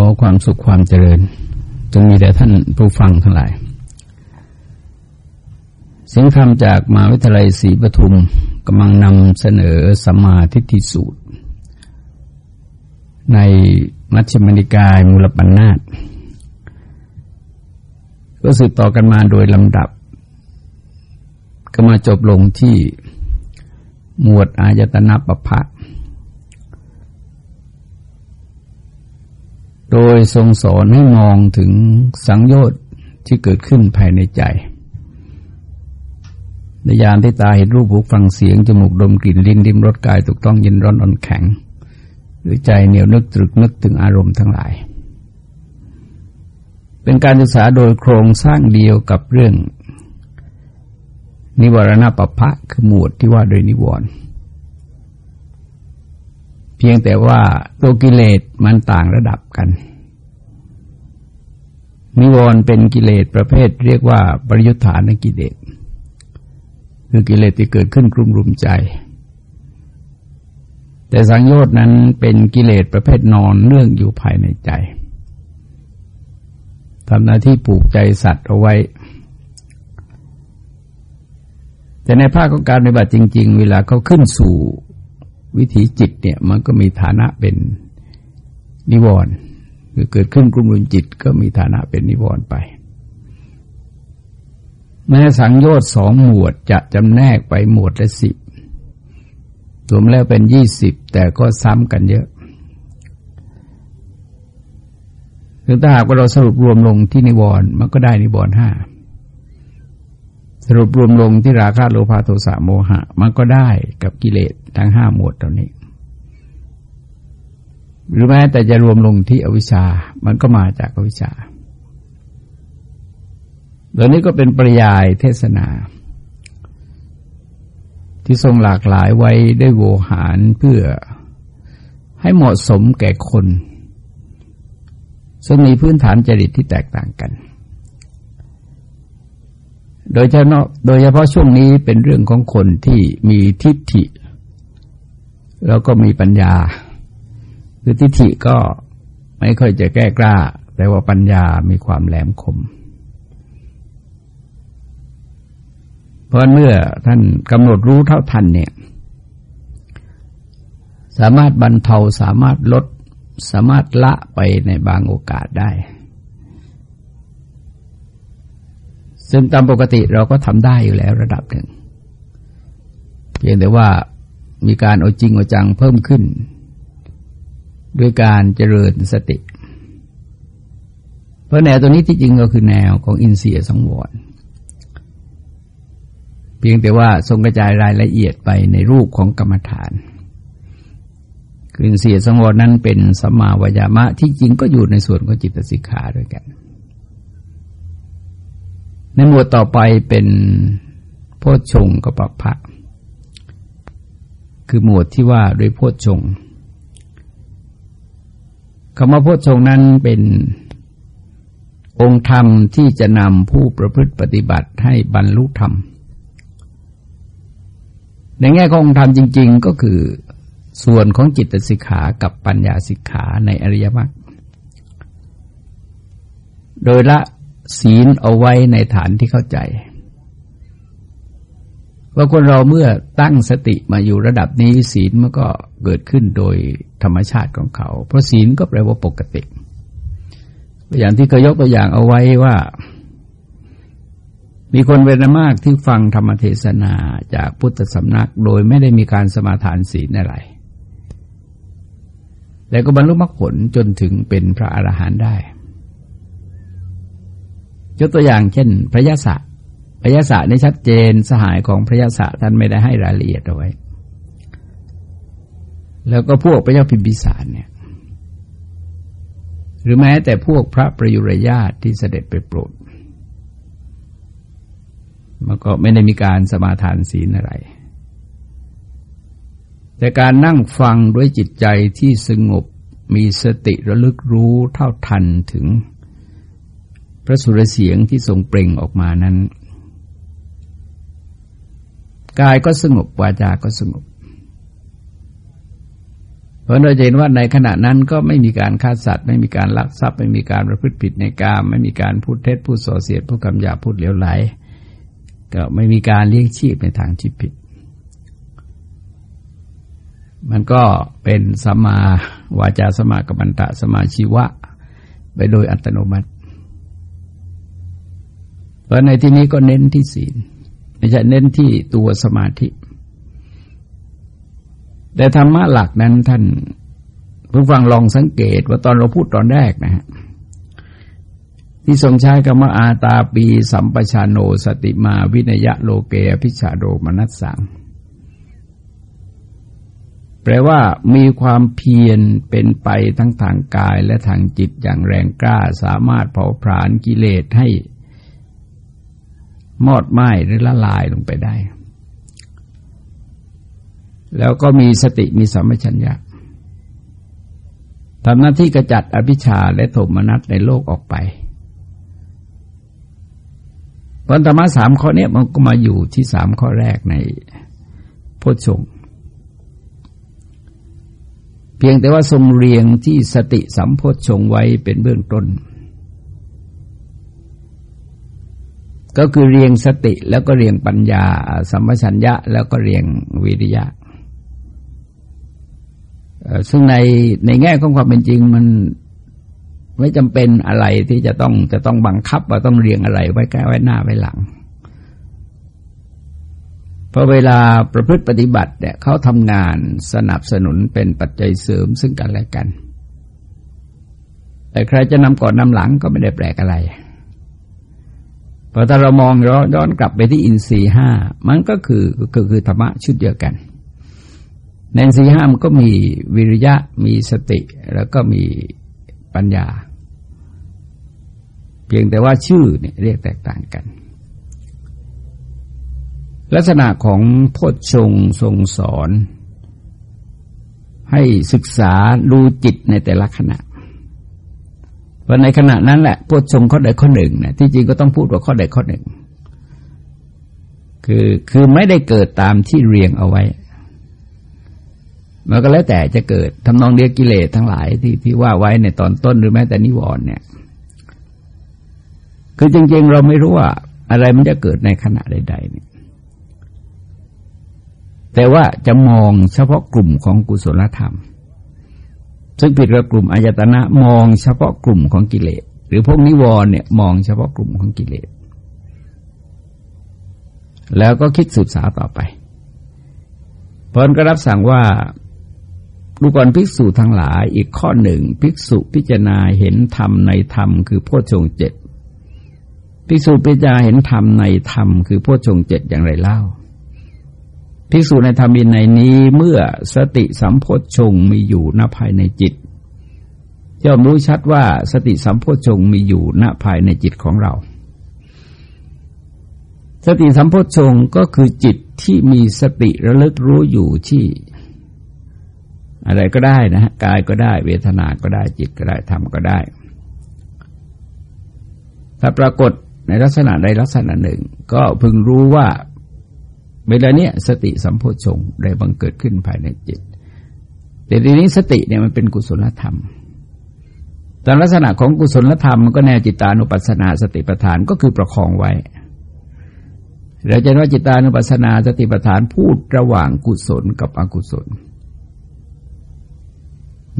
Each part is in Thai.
อความสุขความเจริญจงมีแด่ท่านผู้ฟังทั้งหลาย เสียงธรรมจากมหาวิทยาลัยศรีปทุมกำลังนำเสนอสัมมาทิฏฐิสูตร ในมัชฌิมนิกายมูลปัญนาตก็สืบต่อกันมาโดยลำดับ ก็มาจบลงที่หมวดอายตนะปภะ โดยทรงสอนให้มองถึงสังโยชน์ที่เกิดขึ้นภายในใจ ในยามที่ตาเห็นรูปหูฟังเสียง จมูกดมกลิ่นลิ้นดิ้มรสกายถูกต้องเยินร้อนอ่อนแข็ง หรือใจเหนียวนึกตรึกนึกถึงอารมณ์ทั้งหลาย เป็นการศึกษาโดยโครงสร้างเดียวกับเรื่อง นิวรณปภะคือหมวดที่ว่าโดยนิวรณ์ พียงแต่ว่าตัวกิเลสมันต่างระดับกัน นิวรณ์เป็นกิเลสประเภทเรียกว่าปริยุทธานกิเลสคือกิเลสที่เกิดขึ้นกลุ่มรุมใจ แต่สังโยชน์นั้นเป็นกิเลสประเภทนอนเนื่องอยู่ภายในใจทำหน้าที่ปลูกใจสัตว์เอาไว้ แต่ในภาคของการปฏิบัติจริง ๆ เวลาเขาขึ้นสู่ วิถีจิตเนี่ยมันก็มีฐานะเป็นนิวรณ์คือเกิดขึ้นกลุ่มรุนจิตก็มีฐานะเป็นนิวรณ์ไปแม้สังโยชน์สองหมวดจะจำแนกไปหมวดละสิบรวมแล้วเป็นยี่สิบแต่ก็ซ้ำกันเยอะคือถ้าหากว่าเราสรุปรวมลงที่นิวรณ์มันก็ได้นิวรณ์ห้า สรุปรวมลงที่ราคะโลภะโทสะโมหะ มันก็ได้กับกิเลสทั้งห้าหมวดเหล่านี้ หรือแม้แต่จะรวมลงที่อวิชชา มันก็มาจากอวิชชาเหล่านี้ก็เป็นปริยายเทศนา ที่ทรงหลากหลายไว้ได้โวหารเพื่อให้เหมาะสมแก่คน ซึ่งมีพื้นฐานจริตที่แตกต่างกัน โดยเฉพาะโดยเฉพาะช่วงนี้เป็นเรื่องของคนที่มีทิฏฐิ แล้วก็มีปัญญา คือทิฏฐิก็ไม่ค่อยจะแก้กล้า แต่ว่าปัญญามีความแหลมคม เพราะเมื่อท่านกำหนดรู้เท่าทันเนี่ย สามารถบรรเทาสามารถลดสามารถละไปในบางโอกาสได้ ซึ่งตามปกติเราก็ทำได้อยู่แล้วระดับหนึ่ง เพียงแต่ว่ามีการเอาจริงเอาจังเพิ่มขึ้น ด้วยการเจริญสติ เพราะแนวตัวนี้ที่จริงก็คือแนวของอินเสียสังวรเพียงแต่ว่าทรงกระจายรายละเอียดไปในรูปของกรรมฐานคืออินเสียสังวรนั้นเป็นสัมมาวยามะที่จริงก็อยู่ในส่วนของจิตสิกขาด้วยกัน ในหมวดต่อไปเป็นโพชฌงกับปัปพะคือหมวดที่ว่าด้วยโพชฌงคำว่าโพชฌงนั้นเป็นองค์ธรรมที่จะนำผู้ประพฤติปฏิบัติให้บรรลุธรรม ในแง่ขององค์ธรรมจริง ๆ ก็คือส่วนของจิตสิกขากับปัญญาสิกขาในอริยมรรคโดยละ ศีลเอาไว้ในฐานที่เข้าใจ ว่าคนเราเมื่อตั้งสติมาอยู่ระดับนี้ ศีลมันก็เกิดขึ้นโดยธรรมชาติของเขา เพราะศีลก็แปลว่าปกติ อย่างที่เคยยกตัวอย่างเอาไว้ว่า มีคนเป็นมากที่ฟังธรรมเทศนาจากพุทธสำนัก โดยไม่ได้มีการสมาทานศีลอะไรแต่ก็บรรลุมรรคผลจนถึงเป็นพระอรหันต์ได้ ยกตัวอย่างเช่น พระยาศะพระยาศะนี่ชัดเจนสหายของพระยาศะท่านไม่ได้ให้รายละเอียดเอาไว้ แล้วก็พวกพระเจ้าพิมพิสารเนี่ย หรือแม้แต่พวกพระประยุรญาติที่เสด็จไปโปรดมันก็ไม่ได้มีการสมาทานศีลอะไร แต่การนั่งฟังด้วยจิตใจที่สงบมีสติระลึกรู้เท่าทันถึง พระสุรเสียงที่ทรงเปล่งออกมานั้น กายก็สงบวาจาก็สงบเพราะเราเห็นว่าในขณะนั้นก็ไม่มีการฆ่าสัตว์ ไม่มีการลักทรัพย์ ไม่มีการประพฤติผิดในกามไม่มีการพูดเท็จพูดส่อเสียดพูดคำหยาพูดเหลวไหล ก็ไม่มีการเลี้ยงชีพในทางที่ผิด มันก็เป็นสมาวาจาสมากัมมันตะสมาชีวะ ไปโดยอัตโนมัติ เพราะในที่นี้ก็เน้นที่ศีลไม่ใช่เน้นที่ตัวสมาธิ แต่ธรรมะหลักนั้นท่านผู้ฟังลองสังเกตว่าตอนเราพูดตอนแรกนะฮะที่ทรงใช้คำว่าอาตาปีสัมปชาโนสติมาวินยะโลเกพิชาโดมนัสสังแปลว่ามีความเพียรเป็นไปทั้งทางกายและทางจิตอย่างแรงกล้าสามารถเผาผลาญกิเลสให้ มอดไหม้หรือละลายลงไปได้ แล้วก็มีสติมีสัมปชัญญะทำหน้าที่กระจัดอภิชาและโทมนัสในโลกออกไปพันธรรมะสามข้อนี้มันก็มาอยู่ที่สามข้อแรกในโพชงเพียงแต่ว่าทรงเรียงที่สติสัมโพชงไว้เป็นเบื้องต้น ก็คือเรียงสติแล้วก็เรียงปัญญาสัมปชัญญะ แล้วก็เรียงวิริยะ ซึ่งในในแง่ของความเป็นจริงมันไม่จำเป็นอะไรที่จะต้องจะต้องบังคับว่าต้องเรียงอะไรไว้แก้ไว้หน้าไว้หลังพอเวลาประพฤติปฏิบัติเนี่ยเขาทำงานสนับสนุนเป็นปัจจัยเสริมซึ่งกันและกัน แต่ใครจะนำก่อนนำหลังก็ไม่ได้แปลกอะไร พอถ้าเรามองย้อนกลับไปที่อินทรีห้ามันก็คือคือคือธรรมะชุดเดียวกัน ในสี่ห้ามันก็มีวิริยะมีสติแล้วก็มีปัญญา เพียงแต่ว่าชื่อเนี่ยเรียกแตกต่างกัน ลักษณะของโพชฌงทรงสอน ให้ศึกษาดูจิตในแต่ละขณะ ว่าในขณะนั้นแหละโพชฌงข้อใดข้อหนึ่งเนี่ยที่จริงก็ต้องพูดว่าข้อใดข้อหนึ่ง คือคือไม่ได้เกิดตามที่เรียงเอาไว้มันก็แล้วแต่จะเกิดทำนองเดียกิเลสทั้งหลายที่ที่ว่าไว้ในตอนต้นหรือแม้แต่นิวรณ์เนี่ย คือจริง ๆ เราไม่รู้ว่า อะไรมันจะเกิดในขณะใด ๆ เนี่ย แต่ว่าจะมองเฉพาะกลุ่มของกุศลธรรม ซึ่งผิดกับกลุ่มอายตนะมองเฉพาะกลุ่มของกิเลส หรือพวกนิวรณ์เนี่ยมองเฉพาะกลุ่มของกิเลส แล้วก็คิดสืบสาวต่อไปพลก็รับสั่งว่าดูก่อนภิกษุทั้งหลายอีกข้อหนึ่ง ภิกษุพิจารณาเห็นธรรมในธรรมคือโพชงเจ็ดภิกษุพิจารณาเห็นธรรมในธรรมคือโพชงเจ็ดอย่างไรเล่า ภิกษุในธรรมินในนี้เมื่อสติสัมโพชงมีอยู่ณภายในจิตย่อมรู้ชัดว่าสติสัมโพชงมีอยู่ณภายในจิตของเรา สติสัมโพชงก็คือจิตที่มีสติระลึกรู้อยู่ที่ อะไรก็ได้นะ กายก็ได้ เวทนาก็ได้จิตก็ได้ธรรมก็ได้ ถ้าปรากฏในลักษณะใดลักษณะหนึ่ง ก็พึงรู้ว่า เวลาเนี้ยสติสัมโพชงได้บังเกิดขึ้นภายในจิต แต่ทีนี้สติเนี่ยมันเป็นกุศลธรรมแต่ลักษณะของกุศลธรรมก็แนวจิตานุปัสสนาสติปัฏฐานก็คือประคองไว้เราจะว่าจิตานุปัสสนาสติปัฏฐานพูดระหว่างกุศลกับอกุศล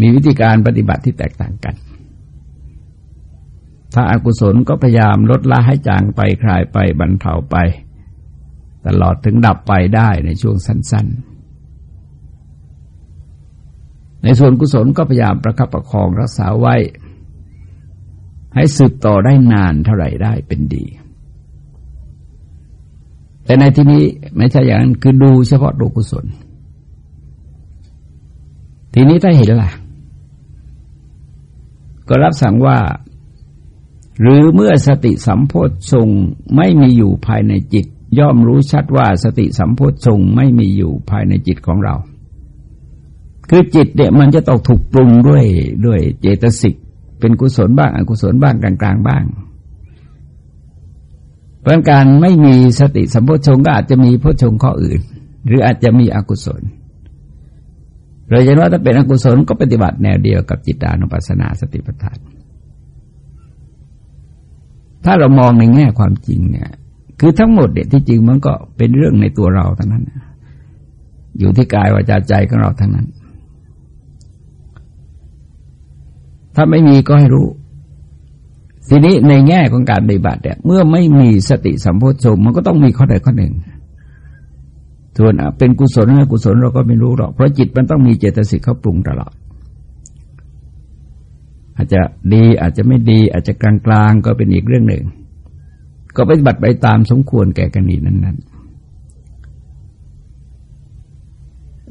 มีวิธีการปฏิบัติที่แตกต่างกัน ถ้าอากุศลก็พยายามลดละให้จางไปคลายไปบรรเทาไป ตลอดถึงดับไปได้ในช่วงสั้น ๆ ในส่วนกุศลก็พยายามประคับประคองรักษาไว้ ให้สืบต่อได้นานเท่าไหร่ได้เป็นดี แต่ในที่นี้ไม่ใช่อย่างนั้นคือดูเฉพาะดูกุศล ทีนี้ถ้าเห็นล่ะ ก็รับสั่งว่าหรือเมื่อสติสัมโพธชงไม่มีอยู่ภายในจิต ย่อมรู้ชัดว่าสติสัมโพธชงไม่มีอยู่ภายในจิตของเรา คือจิตเนี่ยมันจะต้องถูกปรุงด้วยด้วยเจตสิก เป็นกุศลบ้างอกุศลบ้างกลางๆบ้างเพราะการไม่มีสติสัมโพชงก็อาจจะมีโพชงข้ออื่น หรืออาจจะมีอกุศลเราเห็นว่าถ้าเป็นอกุศลก็ปฏิบัติแนวเดียวกับจิตานุปัสสนาสติปัฏฐาน ถ้าเรามองในแง่ความจริงเนี่ย คือทั้งหมดเด็ดที่จริงมันก็เป็นเรื่องในตัวเราทั้งนั้น อยู่ที่กายวาจาใจของเราทั้งนั้น ถ้าไม่มีก็ให้รู้ ทีนี้ในแง่ของการปฏิบัติเนี่ยเมื่อไม่มีสติสัมโพชฌงมันก็ต้องมีข้อใดข้อหนึ่งส่วนเป็นกุศลหรือกุศลเราก็ไม่รู้หรอก เพราะจิตมันต้องมีเจตสิกเขาปรุงตลอดอาจจะดีอาจจะไม่ดี อาจจะกลางๆก็เป็นอีกเรื่องหนึ่ง ก็ปฏิบัติไปตามสมควรแก่กรณีนั้น ๆ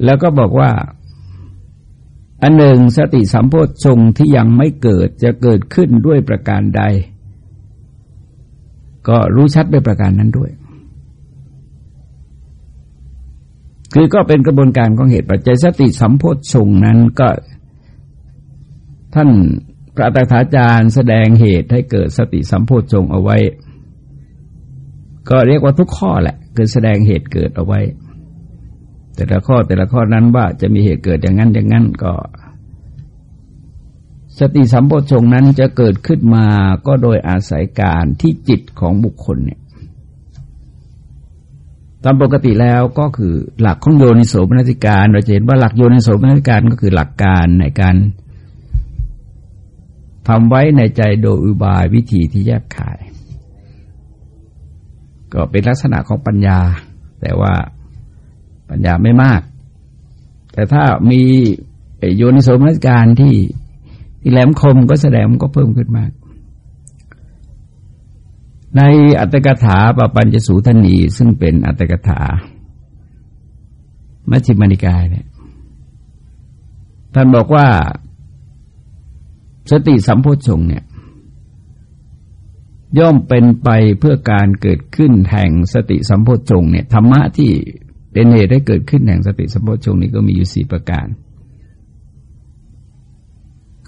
แล้วก็บอกว่า อันหนึ่งสติสัมโพชฌงที่ยังไม่เกิดจะเกิดขึ้นด้วยประการใด ก็รู้ชัดด้วยประการนั้นด้วย คือก็เป็นกระบวนการของเหตุปัจจัยสติสัมโพธชงนั้นก็ท่านพระตถาจารย์แสดงเหตุให้เกิดสติสัมโพธชงเอาไว้ ก็เรียกว่าทุกข้อแหละ คือแสดงเหตุเกิดเอาไว้ แต่ละข้อแต่ละข้อนั้นว่าจะมีเหตุเกิดอย่างนั้นอย่างนั้นก็ สติสัมโพชงนั้นจะเกิดขึ้นมาก็โดยอาศัยการที่จิตของบุคคลเนี่ยตามปกติแล้วก็คือหลักของโยนิโสมนสิการ เราจะเห็นว่าหลักโยนิโสมนสิการก็คือหลักการในการทำไว้ในใจโดยอุบายวิธีที่แยบขาย ก็เป็นลักษณะของปัญญา แต่ว่าปัญญาไม่มาก แต่ถ้ามีโยนิโสมนสการที่ที่แหลมคมก็แสดงมันก็เพิ่มขึ้นมาก ในอัตถกถาปปัญจสูทนีซึ่งเป็นอัตถกถามัชฌิมานิกายเนี่ยท่านบอกว่าสติสัมโพชงเนี่ย ย่อมเป็นไปเพื่อการเกิดขึ้นแห่งสติสัมโพชงเนี่ยธรรมะที่เป็นเหตุให้เกิดขึ้นแห่งสติสัมโพชงนี้ก็มีอยู่สี่ประการ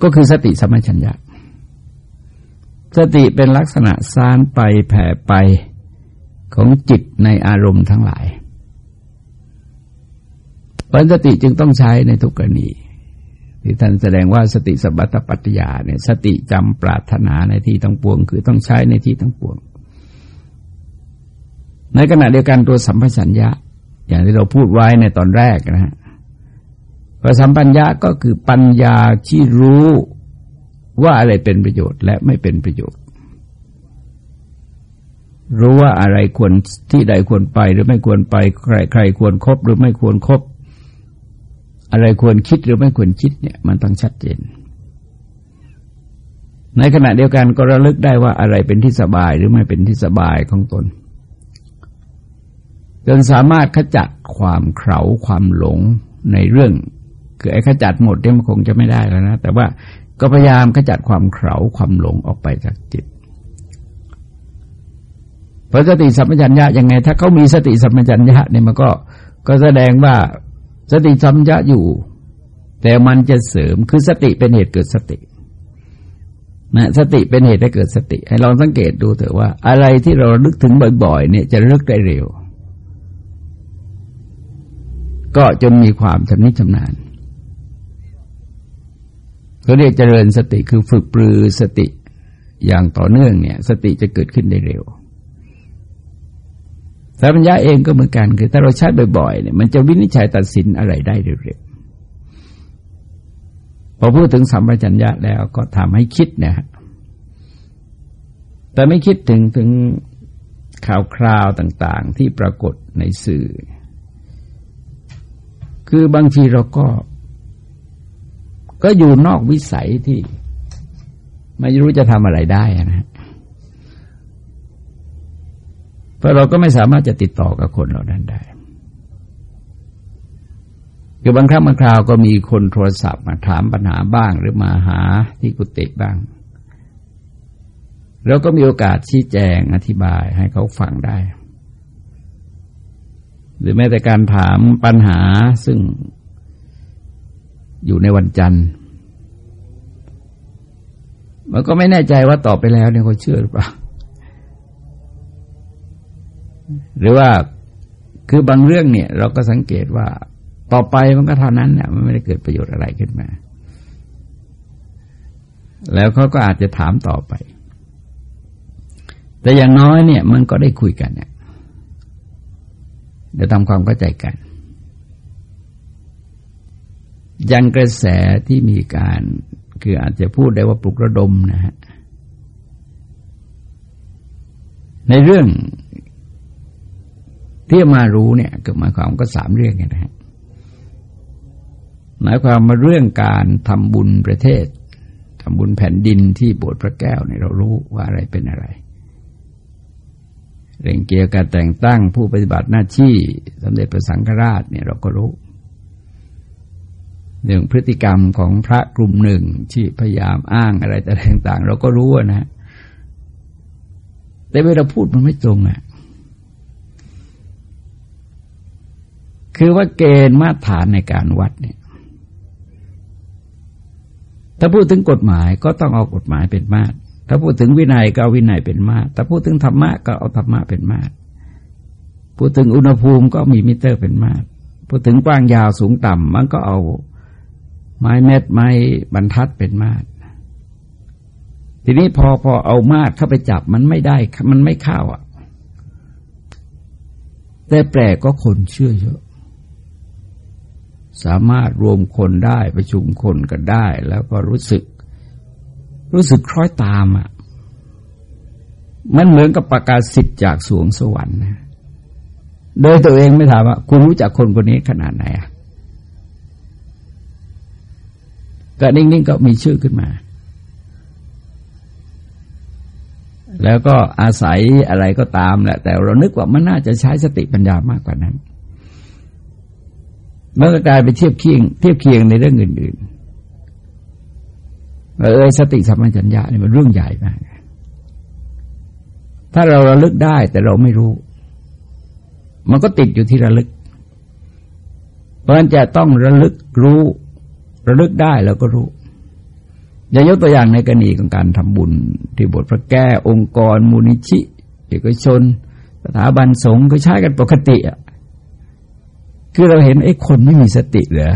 ก็คือสติสัมปชัญญะ สติเป็นลักษณะซานไปแผ่ไปของจิตในอารมณ์ทั้งหลายปัญสติจึงต้องใช้ในทุกกรณี ที่ท่านแสดงว่าสติสบัตปัตยาเนี่ย สติจำปรารถนาในที่ทั้งปวง คือต้องใช้ในที่ทั้งปวง ในขณะเดียวกันตัวสัมปชัญญะ อย่างที่เราพูดไว้ในตอนแรกนะฮะสัมปัญญะก็คือปัญญาที่รู้ว่าอะไรเป็นประโยชน์และไม่เป็นประโยชน์ รู้ว่าอะไรควรที่ใดควรไปหรือไม่ควรไป ใครใครควรครบหรือไม่ควรครบ อะไรควรคิดหรือไม่ควรคิดเนี่ยมันต้องชัดเจน ในขณะเดียวกันก็ระลึกได้ว่าอะไรเป็นที่สบายหรือไม่เป็นที่สบายของตน จนสามารถขจัดความเข่าความหลงในเรื่อง คือไอ้ขจัดหมดเนี่ยมันคงจะไม่ได้แล้วนะ แต่ว่าก็พยายามขจัดความเข่าความหลงออกไปจากจิตเพราะสติสัมปชัญญะยังไง ถ้าเขามีสติสัมปชัญญะเนี่ยมันก็ก็แสดงว่า สติสัมปชัญญะอยู่ แต่มันจะเสริมคือสติเป็นเหตุเกิดสตินะสติเป็นเหตุให้เกิดสติ ให้ลองสังเกตดูเถอะว่า อะไรที่เราลึกถึงบ่อย ๆ เนี่ยจะลึกได้เร็ว ก็จนมีความชำนิชำนาญเขาเรียกเจริญสติคือฝึกปรือสติอย่างต่อเนื่องเนี่ย สติจะเกิดขึ้นได้เร็ว สัมปัญญาเองก็เหมือนกันคือถ้าเราใช้บ่อยๆเนี่ยมันจะวินิจฉัยตัดสินอะไรได้เร็วๆพอพูดถึงสัมปชัญญะแล้วก็ทำให้คิดนี่ยแต่ไม่คิดถึงถึงข่าวคราวต่าง ๆ ที่ปรากฏในสื่อ คือบางทีเราก็ ก็อยู่นอกวิสัยที่ ไม่รู้จะทำอะไรได้นะ ราะเราก็ไม่สามารถจะติดต่อกับคนเหล่านั้นได้คือบางครั้งบางคราวก็มีคนโทรศัพท์มาถามปัญหาบ้าง หรือมาหาที่กุฏิบ้างเราก็มีโอกาสชี้แจงอธิบายให้เขาฟังได้ หรือแม้แต่การถามปัญหาซึ่งอยู่ในวันจันทร์มันก็ไม่แน่ใจว่าตอบไปแล้วเนี่ยเขาเชื่อหรือเปล่า หรือว่าคือบางเรื่องเนี่ย เราก็สังเกตว่าต่อไปมันก็เท่านั้นเนี่ยมันไม่ได้เกิดประโยชน์อะไรขึ้นมา แล้วเขาก็อาจจะถามต่อไป แต่อย่างน้อยเนี่ย มันก็ได้คุยกันเนี่ยเดี๋ยวทำความเข้าใจกัน ยังกระแสที่มีการคืออาจจะพูดได้ว่าปลุกระดมนะฮะในเรื่อง ที่มารู้เนี่ยก็หมายความก็สามเรื่องนะฮะหมายความมาเรื่องการทำบุญประเทศทำบุญแผ่นดินที่โบสถ์พระแก้วเนี่ยเรารู้ว่าอะไรเป็นอะไรเรื่องเกี่ยวกับแต่งตั้งผู้ปฏิบัติหน้าที่สมเด็จพระสังฆราชเนี่ยเราก็รู้เรื่องพฤติกรรมของพระกลุ่มหนึ่งที่พยายามอ้างอะไรต่าง ๆ เราก็รู้นะแต่เวลาพูดมันไม่ตรงอะ คือว่าเกณฑ์มาตรฐานในการวัดเนี่ยถ้าพูดถึงกฎหมายก็ต้องเอากฎหมายเป็นมาตร ถ้าพูดถึงวินัยก็เอาวินัยเป็นมาตร ถ้าพูดถึงธรรมะก็เอาธรรมะเป็นมาตร พูดถึงอุณหภูมิก็มีมิเตอร์เป็นมาตร พูดถึงกว้างยาวสูงต่ำมันก็เอาไม้เม็ดไม้บรรทัดเป็นมาตร ทีนี้พอพอเอามาตรเข้าไปจับมันไม่ได้ มันไม่เข้าอะ แต่แปลกก็คนเชื่อเยอะ สามารถรวมคนได้ประชุมคนกันได้ แล้วก็รู้สึก รู้สึกคล้อยตามอะมันเหมือนกับประกาศสิทธิ์จากสวงสวรรค์นะโดยตัวเองไม่ถามว่าคุณรู้จักคนคนนี้ขนาดไหนอะก็นิ่งๆก็มีชื่อขึ้นมา แล้วก็อาศัยอะไรก็ตามแหละ แต่เรานึกว่ามันน่าจะใช้สติปัญญามากกว่านั้น มันก็กลายไปเทียบเคียง เทียบเคียงในเรื่องอื่นๆเออสติสัมปชัญญะนี่มันเรื่องใหญ่มากถ้าเราระลึกได้แต่เราไม่รู้ มันก็ติดอยู่ที่ระลึก เพราะฉะนั้นจะต้องระลึกรู้ ระลึกได้แล้วก็รู้อย่ายกตัวอย่างในกรณีของการทำบุญ ที่บทพระแก้องค์กรมูลนิธิเอกชน สถาบันสงฆ์ก็ใช้กันปกติอะ คือเราเห็นไอ้คนไม่มีสติเหรอ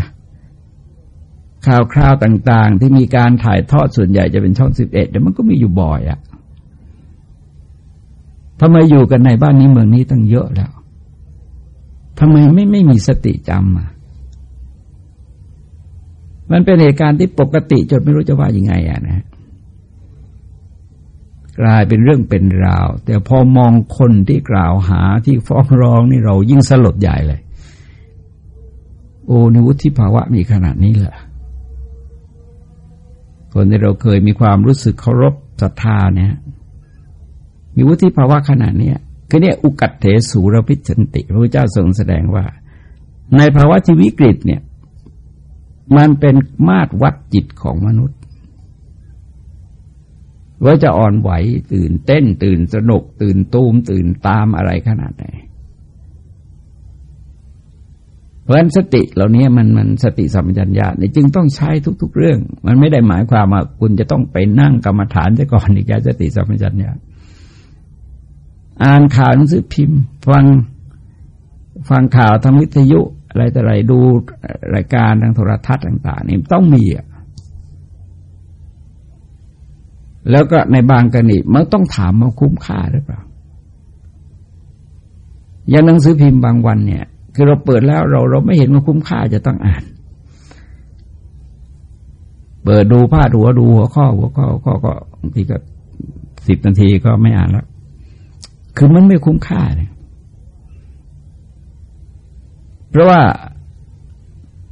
ข่าวคราวต่าง ๆ ที่มีการถ่ายทอดส่วนใหญ่จะเป็นช่องสิบเอ็ดแต่มันก็มีอยู่บ่อยอะ่ะทำไมอยู่กันในบ้านนี้เมืองนี้ตั้งเยอะแล้วทำไมไม่ไม่มีสติจำอะมันเป็นเหตุการณ์ที่ปกติจนไม่รู้จะว่ายังไงอะนะ กลายเป็นเรื่องเป็นราว แต่พอมองคนที่กล่าวหาที่ฟ้องร้องนี่เรายิ่งสลดใหญ่เลย โอ้ในวุฒิภาวะมีขนาดนี้แหละคนที่เราเคยมีความรู้สึกเคารพศรัทธาเนี่ย มีวุฒิภาวะขนาดนี้คือเนี่ยอุกัตเถสูรพิจันติ พระพุทธเจ้าทรงแสดงว่า ในภาวะที่วิกฤตเนี่ย มันเป็นมาตรวัดจิตของมนุษย์ ว่าจะอ่อนไหวตื่นเต้น ตื่นสนุก ตื่นตูมตื่นตามอะไรขนาดไหน พราะฉะนั้นสติเหล่านี้มันมันสติสัมปชัญญะนี่จึงต้องใช้ทุก ๆ เรื่อง มันไม่ได้หมายความว่าคุณจะต้องไปนั่งกรรมฐานซะก่อนอีกการสติสัมปชัญญะอ่านข่าวหนังสือพิมพ์ ฟังฟังข่าวทางวิทยุอะไรแต่ไรดูรายการทางโทรทัศน์ต่าง ๆ นี่ต้องมีอะแล้วก็ในบางกรณีมันต้องถามว่าคุ้มค่าหรือเปล่าอย่างหนังสือพิมพ์บางวันเนี่ย คือเราเปิดแล้วเราเราไม่เห็นว่าคุ้มค่าจะต้องอ่าน เปิดดูผ้าหัวดูหัวข้อ หัวข้อข้อก็บางทีก็สิบนาทีก็ไม่อ่านแล้ว คือมันไม่คุ้มค่าเลยเพราะว่า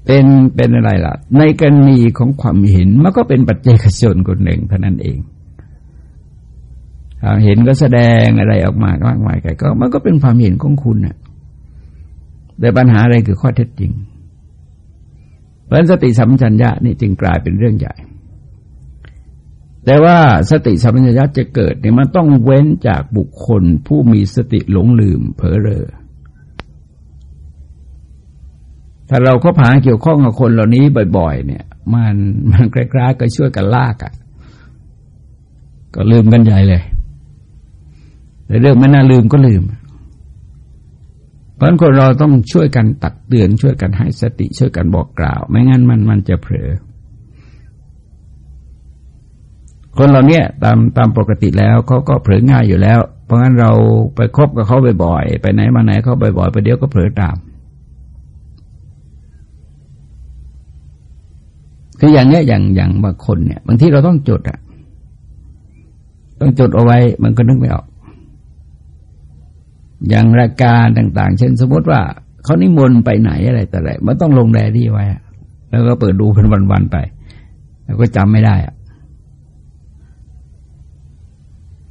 เป็นเป็นอะไรล่ะ ในกรณีของความเห็นมันก็เป็นปัจเจกชนคนหนึ่งเท่านั้นเองเห็นก็แสดงอะไรออกมามากมายก็มันก็เป็นความเห็นของคุณน่ะ แต่ปัญหาอะไรคือข้อเท็จจริง เพราะสติสัมปชัญญะนี่จึงกลายเป็นเรื่องใหญ่ แต่ว่าสติสัมปชัญญะจะเกิดเนี่ยมันต้องเว้นจากบุคคลผู้มีสติหลงลืมเผลอเรอถ้าเราก็ผ่านเกี่ยวข้องกับคนเหล่านี้บ่อย ๆ เนี่ย มันมันใกล้ๆก็ช่วยกันลากอะ่ะ ก็ลืมกันใหญ่เลยแต่เรื่องไม่น่าลืมก็ลืม เพราะคนเราต้องช่วยกันตักเตือน ช่วยกันให้สติ ช่วยกันบอกกล่าว ไม่งั้นมันมันจะเผลอคนเราเนี่ยตามตามปกติแล้วเขาก็เผลอง่ายอยู่แล้ว เพราะงั้นเราไปคบกับเขาบ่อยๆไปไหนมาไหนเขาบ่อยๆไปเดี๋ยวก็เผลอตามคืออย่างเนี้ยอย่างอย่างบางคนเนี่ย บางที่เราต้องจดอะต้องจดเอาไว้มันก็นึกไม่ออก อย่างรายการต่าง ๆ เช่นสมมติว่าเขานิมนต์ไปไหนอะไรแต่ไรมันต้องลงแดรี่ไว้ แล้วก็เปิดดูเป็นวันๆไป แล้วก็จำไม่ได้อะ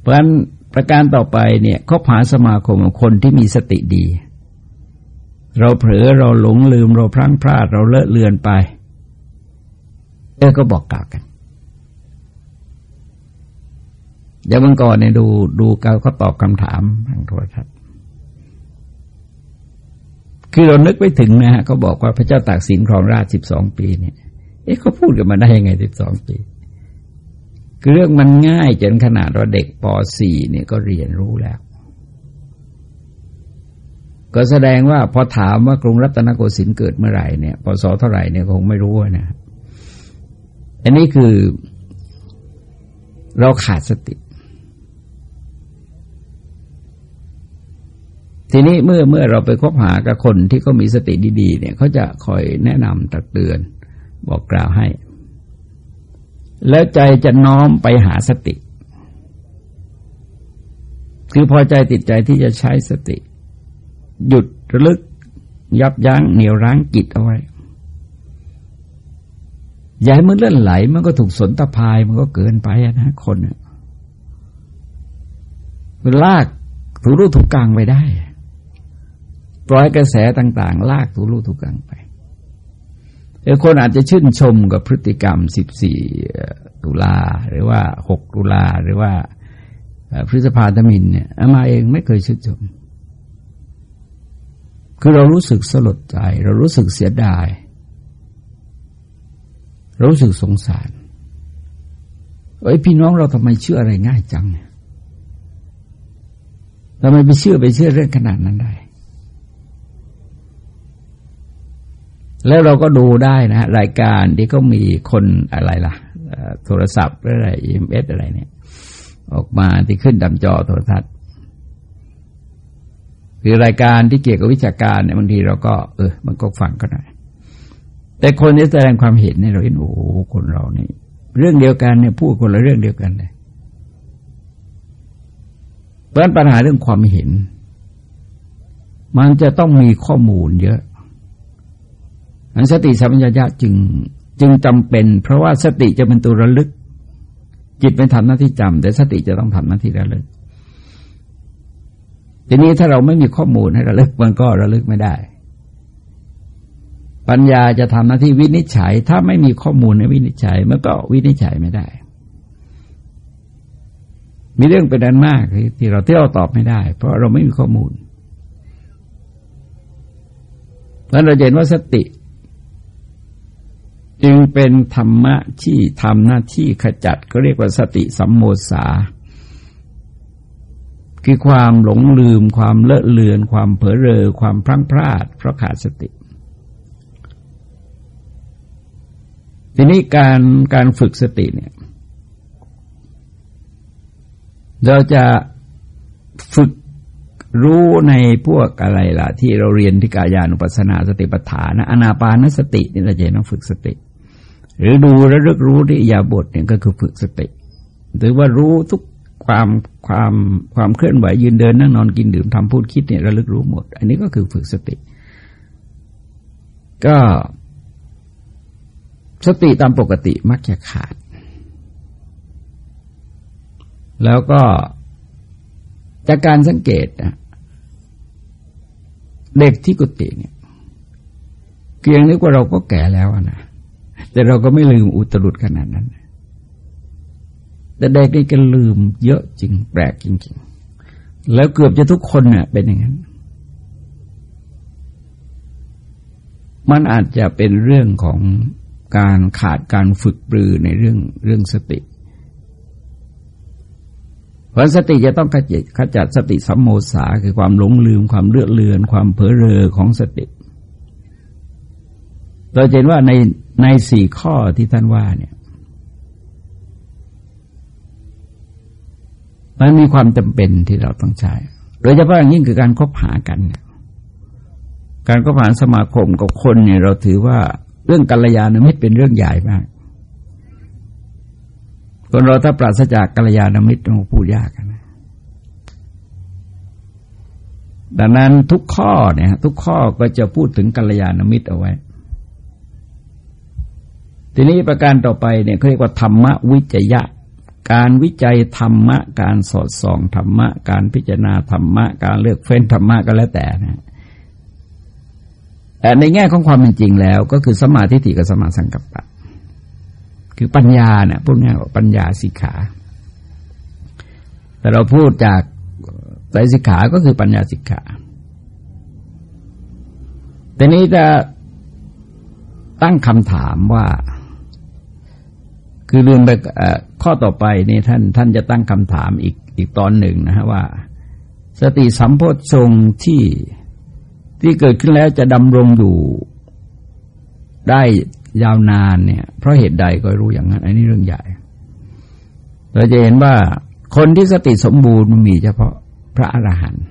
ราะฉะนั้นประการต่อไปเนี่ยคบหาสมาคมกับคนที่มีสติดี เราเผลอเราหลงลืมเราพลั้งพลาด เราเลอะเลือนไปเออก็บอกกล่าวกันอย่างเมื่อก่อนเนี่ยดูดูการเขาตอบคำถามทางโทรทัศน์ คือเรานึกไปถึงนะฮะเขาบอกว่าพระเจ้าตากสินครองราชสิบสองปีเนี่ย เอ๊ะเขาพูดกันมาได้ยังไงสิบสองปีคือเรื่องมันง่ายจนขนาดว่าเด็กป .4 เนี่ยก็เรียนรู้แล้ว ก็แสดงว่าพอถามว่ากรุงรัตนโกสินทร์เกิดเมื่อไหร่เนี่ยปศเท่าไหร่เนี่ยคงไม่รู้นะอันนี้คือ เราขาดสติ ทีนี้เมื่อเมื่อเราไปคบหากับคนที่เขามีสติดีๆเนี่ยเขาจะคอยแนะนำตักเตือนบอกกล่าวให้ แล้วใจจะน้อมไปหาสติ คือพอใจติดใจที่จะใช้สติ หยุดระลึกยับยั้งเหนียวรั้งจิตเอาไว้ อย่าให้มันเลื่อนไหล มันก็ถูกสนตะพายมันก็เกินไปนะคนมันลากถูรูถูกกลางไปได้ ปล่อยกระแสต่าง ๆ ลากถูรูถูกกลางไปเอ๋คนอาจจะชื่นชมกับพฤติกรรม 14 ตุลาหรือว่า 6 ตุลาหรือว่าพฤษภาธมินเนี่ยอามาเองไม่เคยชื่นชม คือเรารู้สึกสลดใจ เรารู้สึกเสียดาย รู้สึกสงสาร เอ้ยพี่น้องเราทำไมเชื่ออะไรง่ายจังทำไมไปเชื่อไปเชื่อเรื่องขนาดนั้นได้ แล้วเราก็ดูได้นะ รายการที่เขามีคนอะไรล่ะ โทรศัพท์หรืออะไรเอ็มเอสอะไรเนี่ย ออกมาที่ขึ้นดำจอโทรทัศน์คือรายการที่เกี่ยวกับวิชาการเนี่ยบางทีเราก็ เออ มันก็ฟังก็ได้แต่คนที่แสดงความเห็นเนี่ยเราเห็นโอ้คนเรานี่เรื่องเดียวกันเนี่ยพูดคนละเรื่องเดียวกันเลยเพราะปัญหาเรื่องความเห็น มันจะต้องมีข้อมูลเยอะ อันสติสัมปชัญญะจึงจึงจำเป็น เพราะว่าสติจะเป็นตัวระลึก จิตไม่ทำหน้าที่จำแต่สติจะต้องทำหน้าที่ระลึก ทีนี้ถ้าเราไม่มีข้อมูลให้ระลึกมันก็ระลึกไม่ได้ ปัญญาจะทำหน้าที่วินิจฉัย ถ้าไม่มีข้อมูลในวินิจฉัยมันก็วินิจฉัยไม่ได้ มีเรื่องเป็นอันมากที่เราเที่เราตอบไม่ได้ เพราะเราไม่มีข้อมูลเพราะเราเห็นว่าสติ จึงเป็นธรรมะที่ทำหน้าที่ขจัดก็เรียกว่าสติสัมโมสา คือความหลงลืม ความเลอะเลือน ความเผลอเรอ ความพลั้งพลาด เพราะขาดสติ ทีนี้การการฝึกสติเนี่ย เราจะฝึกรู้ในพวกอะไรล่ะ ที่เราเรียนที่กายานุปัสสนาสติปัฏฐานะอนาปานสตินี่เราจะต้องฝึกสติ หรือดูและรึกรู้ที่ยาบทเนี่ยก็คือฝึกสติ หรือว่ารู้ทุกความความความเคลื่อนไหวยืนเดินนั่งนอนกินดื่มทำพูดคิดเนี่ยระลึกรู้หมด อันนี้ก็คือฝึกสติ ก็สติตามปกติมักจะขาด แล้วก็จากการสังเกตนะเด็กที่กุฏิเนี่ยเกียงนึกว่าเราก็แก่แล้วนะ แต่เราก็ไม่ลืมอุตรุดขนาดนั้น แต่เด็กนี่ก็ลืมเยอะจริงแปลกจริง ๆ แล้วเกือบจะทุกคนเนี่ยเป็นอย่างนั้น มันอาจจะเป็นเรื่องของการขาดการฝึกปรือในเรื่องเรื่องสติเพราะสติจะต้องขจัดขจัดสติสัมโมสาคือความหลงลืมความเลือเลือน ความเผลอเรอของสติ เราเห็นว่าในในสี่ข้อที่ท่านว่าเนี่ย มันมีความจำเป็นที่เราต้องใช้ โดยเฉพาะอย่างยิ่งคือการคบหากัน การคบหาสมาคมกับคนเนี่ย เราถือว่าเรื่องกัลยาณมิตรเป็นเรื่องใหญ่มาก คนเราถ้าปราศจากกัลยาณมิตรต้องพูดยากนะดังนั้นทุกข้อเนี่ย ทุกข้อก็จะพูดถึงกัลยาณมิตรเอาไว้ ทีนี้ประการต่อไปเนี่ยเขาเรียกว่าธรรมวิจยะ การวิจัยธรรมะ การสอดส่องธรรมะ การพิจารณาธรรมะ การเลือกเฟ้นธรรมะก็แล้วแต่นะแต่ในแง่ของความเป็นจริงแล้ว ก็คือสมาธิฏฐิกับสมาสังกัปปะ คือปัญญาเนี่ยพูดง่ายว่าปัญญาสิกขา แต่เราพูดจากไตรสิกขาก็คือปัญญาสิกขาแต่นี้จะตั้งคำถามว่า คือลืมไปข้อต่อไปนี่ท่านท่านจะตั้งคำถามอีกอีกตอนหนึ่งนะฮะว่า สติสัมโพชงที่ที่เกิดขึ้นแล้วจะดำรงอยู่ได้ยาวนานเนี่ย เพราะเหตุใดก็รู้อย่างนั้น อันนี้เรื่องใหญ่ เราจะเห็นว่าคนที่สติสมบูรณ์มันมีเฉพาะพระอรหันต์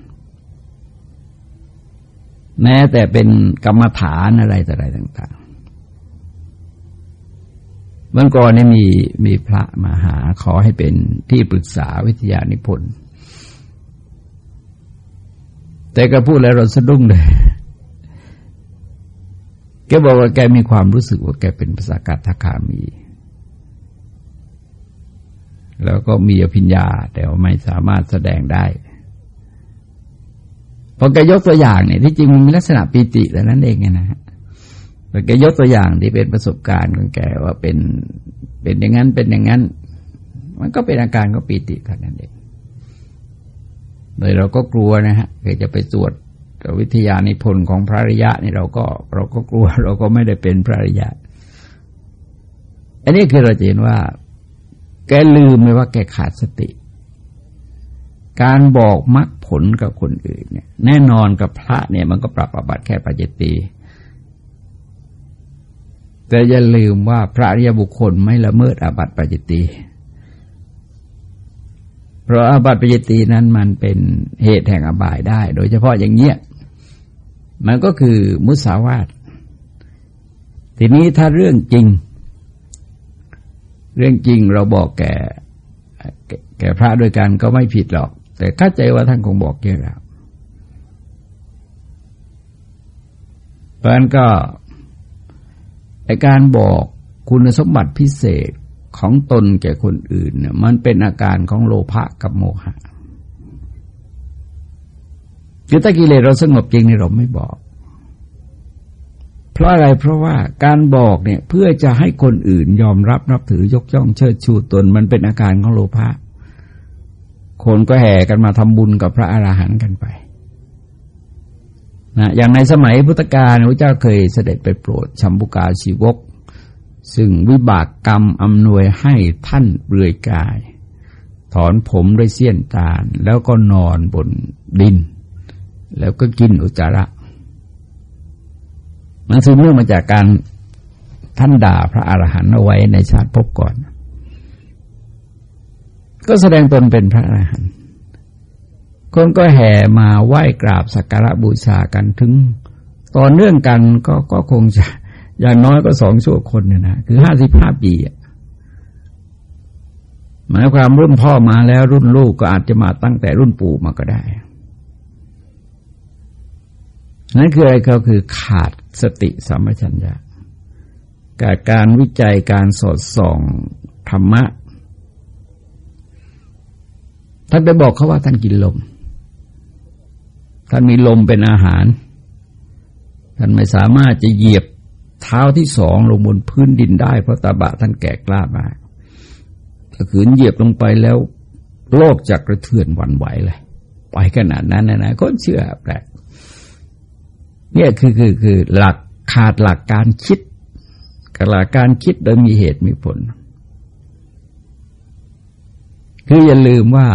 แม้แต่เป็นกรรมฐานอะไรแต่อะไรต่าง เมื่อก่อนนี่มีมีพระมาหาขอให้เป็นที่ปรึกษาวิทยานิพนธ์แต่ก็พูดแล้วเราสะดุ้งเลยแกบอกว่าแกมีความรู้สึกว่าแกเป็นภาษากาศคามี แล้วก็มีอภิญญา แต่ว่าไม่สามารถแสดงได้พอแกยกตัวอย่างเนี่ยที่จริงมันมีลักษณะปีติแต่นั้นเองไงนะฮะ แกยกตัวอย่างที่เป็นประสบการณ์ของแกว่าเป็นเป็นอย่างนั้นเป็นอย่างนั้น มันก็เป็นอาการของปีติเท่านั้นเองเลยเราก็กลัวนะฮะเคยจะไปตรวจวิทยานิพนธ์ของพระริยะนี่เราก็เราก็กลัวเราก็ไม่ได้เป็นพระริยะ อันนี้คือเราเห็นว่า แกลืมไปว่าแกขาดสติ การบอกมรรคผลกับคนอื่นเนี่ย แน่นอนกับพระเนี่ยมันก็ปรับประบัติแค่ปัจจตี แต่อย่าลืมว่าพระอริยบุคคลไม่ละเมิดอาบัติปัจจิตีเพราะอาบัติปัจจิตีนั้นมันเป็นเหตุแห่งอบายได้ โดยเฉพาะอย่างเนี้ยมันก็คือมุสาวาททีนี้ถ้าเรื่องจริง เรื่องจริงเราบอกแก่ แก่พระด้วยกันก็ไม่ผิดหรอก แต่เข้าใจว่าท่านคงบอกเยอะแล้วเพราะนั้นก็ ไอการบอกคุณสมบัติพิเศษของตนแก่คนอื่นเนี่ยมันเป็นอาการของโลภะกับโมหะคือถ้ากิเลสเราสงบจริงนี่เราไม่บอก เพราะอะไรเพราะว่าการบอกเนี่ยเพื่อจะให้คนอื่นยอมรับนับถือยกย่องเชิดชูตน มันเป็นอาการของโลภะคนก็แห่กันมาทำบุญกับพระอาหารหันต์กันไป นะอย่างในสมัยพุทธกาลพระเจ้าเคยเสด็จไปโปรดชัมบุกาชีวก ซึ่งวิบากกรรมอำนวยให้ท่านเปลือยกาย ถอนผมด้วยเสี้ยนตาล แล้วก็นอนบนดิน แล้วก็กินอุจจาระมันสืบเนื่องมาจากการท่านด่าพระอรหันต์เอาไว้ในชาติพบก่อน ก็แสดงตนเป็นพระอรหันต์ คนก็แห่มาไหว้กราบสักการะบูชากันถึงต่อเนื่องกันก็ก็คงจะอย่างน้อยก็สองชั่วคนเนี่ยนะคือห้าสิบห้าปีหมายความรุ่นพ่อมาแล้วรุ่นลูกก็อาจจะมาตั้งแต่รุ่นปู่มาก็ได้นั่นคืออะไรก็คือขาดสติสัมปชัญญะการการวิจัยการสอดส่องธรรมะ ท่านไปบอกเขาว่าท่านกินลม ท่านมีลมเป็นอาหาร ท่านไม่สามารถจะเหยียบเท้าที่สองลงบนพื้นดินได้ เพราะตาบะท่านแก่กล้ามากถ้าขืนเหยียบลงไปแล้วโลกจะกระเทือนหวั่นไหวเลย ไปขนาดนั้นนะนะคนเชื่อแปลกเนี่ยคือคือคือหลักขาดหลักการคิดกับหลักการคิดโดยมีเหตุมีผล คืออย่าลืมว่า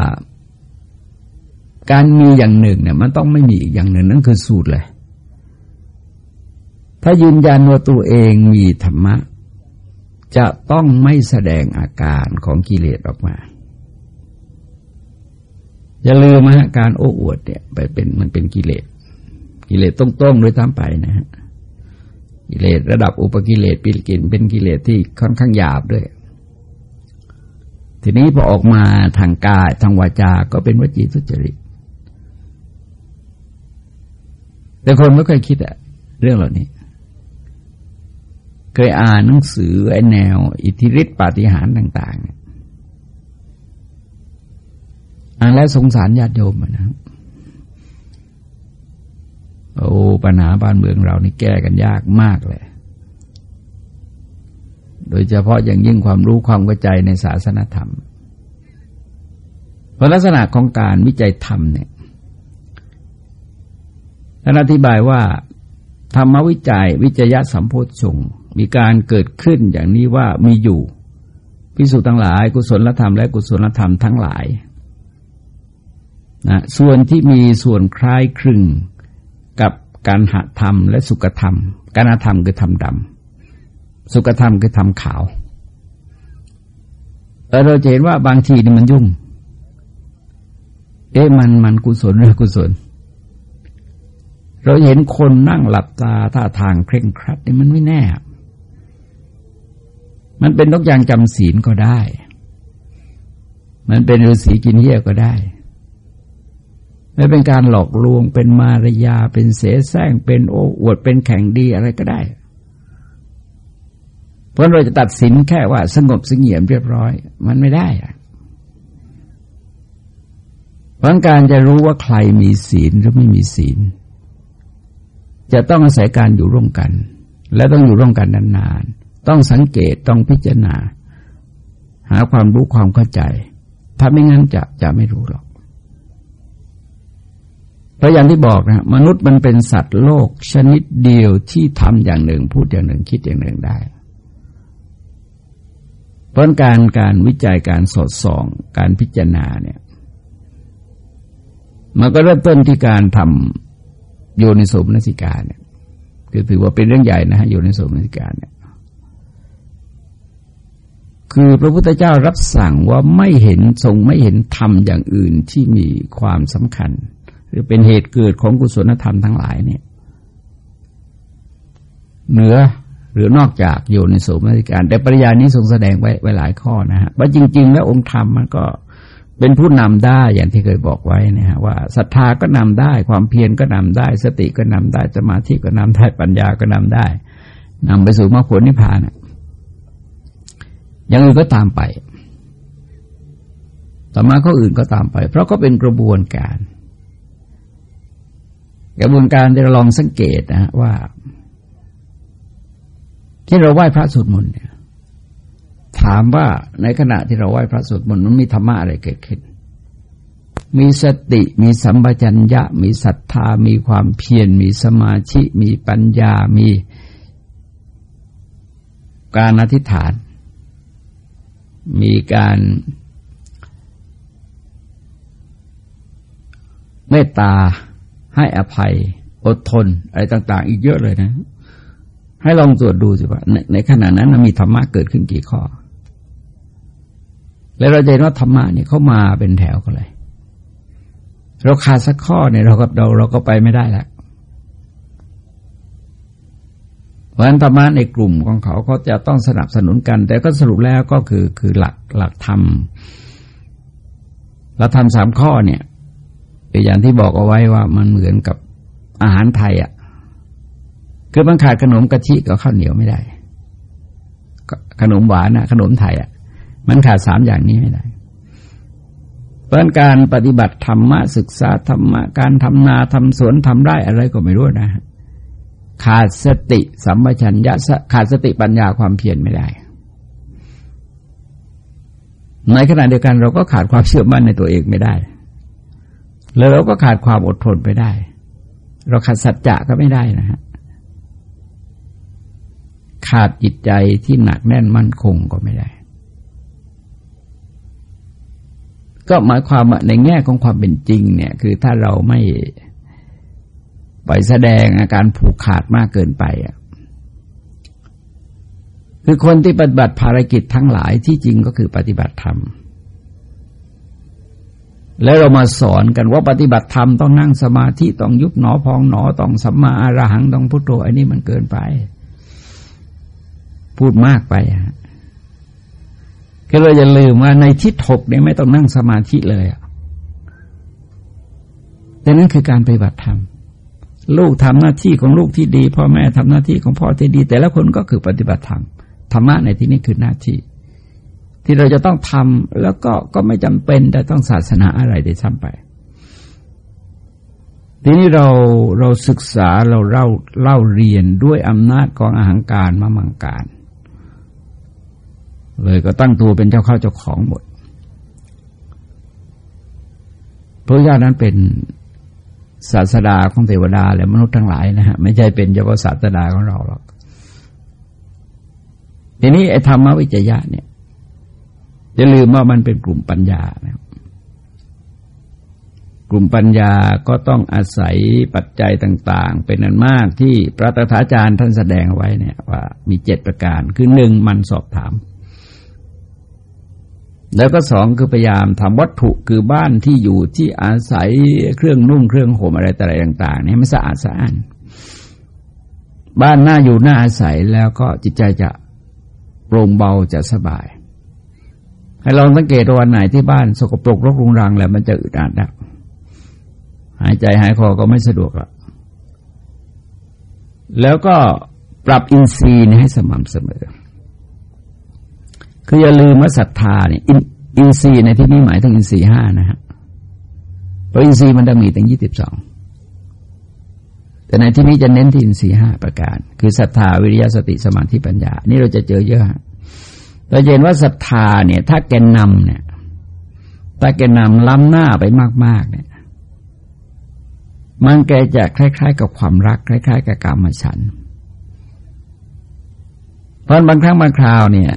การมีอย่างหนึ่งเนี่ยมันต้องไม่มีอีกอย่างหนึ่งนั่นคือสูตรเลย ถ้ายืนยันว่าตัวเองมีธรรมะ จะต้องไม่แสดงอาการของกิเลสออกมา อย่าลืมนะการโอ้อวดเนี่ยไปเป็นมันเป็นกิเลส กิเลสต้องๆโดยตามไปนะฮะ กิเลสระดับอุปกิเลสปิกินเป็นกิเลสที่ค่อนข้างหยาบด้วยทีนี้พอออกมาทางกายทางวาจาก็เป็นวจีทุจริต แต่คนไม่เคยคิดอะเรื่องเหล่านี้ เคยอ่านหนังสือไอแนว อิทธิฤทธิปาฏิหาริย์ต่างๆอ่านแล้วสงสารญาติโยมนะโอ้ปัญหาบ้านเมืองเรานี่แก้กันยากมากเลย โดยเฉพาะอย่างยิ่งความรู้ความเข้าใจในศาสนธรรมเพราะลักษณะของการวิจัยธรรมเนี่ย ท่านอธิบายว่า ธรรมวิจัยวิจยะสัมโพธชงมีการเกิดขึ้นอย่างนี้ว่ามีอยู่พิสูจน์ทั้งหลาย กุศลธรรมและกุศลธรรมทั้งหลายนะส่วนที่มีส่วนคล้ายคลึงกับการหะธรรมและสุขธรรม การธรรมคือธรรมดำสุขธรรมคือทำขาวแต่เราจะเห็นว่าบางทีนี่มันยุ่ง เอ๊ะมันมันกุศลหรือกุศล เราเห็นคนนั่งหลับตาท่าทางเคร่งครัดนี่มันไม่แน่ มันเป็นทุกยางจำศีลก็ได้ มันเป็นฤาษีกินเหี้ยก็ได้ ไม่เป็นการหลอกลวง เป็นมารยา เป็นเสแสร้ง เป็นโอ้อวด เป็นแข่งดีอะไรก็ได้ เพราะเราจะตัดสินแค่ว่าสงบสงเงียมเรียบร้อย มันไม่ได้อะเพราะการจะรู้ว่าใครมีศีลหรือไม่มีศีล จะต้องอาศัยการอยู่ร่วมกัน และต้องอยู่ร่วมกันนานๆ ต้องสังเกตต้องพิจารณา หาความรู้ความเข้าใจ ถ้าไม่งั้นจะจะไม่รู้หรอกพราะอย่างที่บอกนะมนุษย์มันเป็นสัตว์โลกชนิดเดียวที่ทำอย่างหนึ่งพูดอย่างหนึ่งคิดอย่างหนึ่งได้ เพราะการการวิจัยการสอดส่อง การพิจารณาเนี่ย มันก็เริ่มต้นที่การทำ โยนิสมนสิการเนี่ยคือถือว่าเป็นเรื่องใหญ่นะฮะโยนิสมนสิการเนี่ยคือพระพุทธเจ้ารับสั่งว่าไม่เห็นทรงไม่เห็นธรรมอย่างอื่นที่มีความสำคัญ หรือเป็นเหตุเกิดของกุศลธรรมทั้งหลายเนี่ยเหนือหรือนอกจากอยู่ในสมติการแต่ปริยานี้ทรงแสดงไว้ไว้หลายข้อนะฮะว่าจริง ๆ แล้วองค์ธรรมมันก็ เป็นผู้นำได้อย่างที่เคยบอกไว้นะฮะว่าศรัทธาก็นำได้ ความเพียรก็นำได้ สติก็นำได้สมาธิก็นำได้ปัญญาก็นำได้นำไปสู่มรรคผลนิพพานอย่างอื่นก็ตามไป ต่อมาข้ออื่นก็ตามไป เพราะก็เป็นกระบวนการ กระบวนการที่เราลองสังเกตนะฮะว่า ที่เราไหว้พระสวดมนต์เนี่ย ถามว่าในขณะที่เราไหว้พระสวดมนต์มันมีธรรมะอะไรเกิดขึ้น มีสติมีสัมปชัญญะ มีศรัทธา มีความเพียรมีสมาธิมีปัญญา มีการอธิษฐาน มีการเมตตาให้อภัย อดทน อะไรต่าง ๆ อีกเยอะเลยนะ ให้ลองตรวจดูสิว่าในในขณะนั้นมีธรรมะเกิดขึ้นกี่ข้อ แล้วเราจะเห็นว่าธรรมะเนี่ยเขามาเป็นแถวกันเลย เราขาดสักข้อเนี่ยเราก็เราเราก็ไปไม่ได้แล้วเพราะฉะนั้นธรรมะในกลุ่มของเขาเขาจะต้องสนับสนุนกัน แต่ก็สรุปแล้วก็คือคือหลักหลักธรรมเราทำสามข้อเนี่ยอย่างที่บอกเอาไว้ว่ามันเหมือนกับอาหารไทยอะ่ะคือมันขาดขนมกะทิกับข้าวเหนียวไม่ได้ ขนมหวานนะขนมไทยอะ มันขาดสามอย่างนี้ไม่ได้ เพราะการปฏิบัติธรรมะศึกษาธรรมะการทำนาทำสวนทำไร่อะไรก็ไม่รู้นะ ขาดสติสัมปชัญญะขาดสติปัญญาความเพียรไม่ได้ ในขณะเดียวกันเราก็ขาดความเชื่อมั่นในตัวเองไม่ได้ แล้วเราก็ขาดความอดทนไปได้ เราขาดสัจจะก็ไม่ได้นะฮะขาดจิตใจที่หนักแน่นมั่นคงก็ไม่ได้ ก็หมายความในแง่ของความเป็นจริง เนี่ย คือถ้าเราไม่ไปแสดงอาการผูกขาดมากเกินไปอะคือคนที่ปฏิบัติภารกิจทั้งหลายที่จริงก็คือปฏิบัติธรรม แล้วเรามาสอนกันว่าปฏิบัติธรรมต้องนั่งสมาธิต้องยุบหนอพองหนอต้องสัมมาอารหังต้องพุทโธอันนี้มันเกินไป พูดมากไปฮะ ก็เลยอย่าลืมว่าในทิศหกเนี่ยไม่ต้องนั่งสมาธิเลยอะแต่นั่นคือการปฏิบัติธรรมลูกทำหน้าที่ของลูกที่ดี พ่อแม่ทำหน้าที่ของพ่อที่ดี แต่ละคนก็คือปฏิบัติธรรมธรรมะในที่นี้คือหน้าที่ ที่เราจะต้องทำแล้วก็ก็ไม่จำเป็นแต่ต้องศาสนาอะไรได้ซ้ำไป ทีนี้เราเราศึกษาเราเล่าเล่าเรียนด้วยอำนาจของอาหางการมามังการ เลยก็ตั้งตัวเป็นเจ้าเข้าเจ้าของหมดพระญาตินั้นเป็นศาสดาของเทวดาและมนุษย์ทั้งหลายนะฮะไม่ใช่เป็นเฉพาะศาสดาของเราหรอกทีนี้ไอ้ธรรมวิจยะเนี่ยอย่าลืมว่ามันเป็นกลุ่มปัญญานะกลุ่มปัญญาก็ต้องอาศัยปัจจัยต่าง ๆ เป็นอันมากที่พระตถาจารย์ท่านแสดงไว้เนี่ยว่ามีเจ็ดประการ คือหนึ่งมันสอบถาม แล้วก็สองคือพยายามทำวัตถุคือบ้านที่อยู่ที่อาศัยเครื่องนุ่งเครื่องห่มอะไรแต่อะไรต่างๆนี่มันสะอาดสะอ้านบ้านน่าอยู่น่าอาศัยแล้วก็จิตใจจะโปร่งเบาจะสบาย ให้ลองสังเกตวันไหนที่บ้านสกปรกรกรุงรังแล้วมันจะอึดอัดนะหายใจหายคอก็ไม่สะดวกละแล้วก็ปรับอินทรีย์ให้สม่ำเสมอ คืออย่าลืมว่าศรัทธาเนี่ยอินทรีย์ในที่นี้หมายถึงอินทรีย์ห้านะฮะเพราะอินทรีย์มันจะมีถึงยี่สิบสองแต่ในที่นี้จะเน้นที่อินทรีย์ห้าประการ คือศรัทธาวิริยสติสมาธิปัญญา นี่เราจะเจอเยอะเราเห็นว่าศรัทธาเนี่ย ถ้าแกนนำเนี่ยถ้าแกนนำล้ำหน้าไปมาก ๆ เนี่ย มันแกจะคล้าย ๆ กับความรักคล้าย ๆ กับกามฉันเพราะบางครั้งบางคราวเนี่ย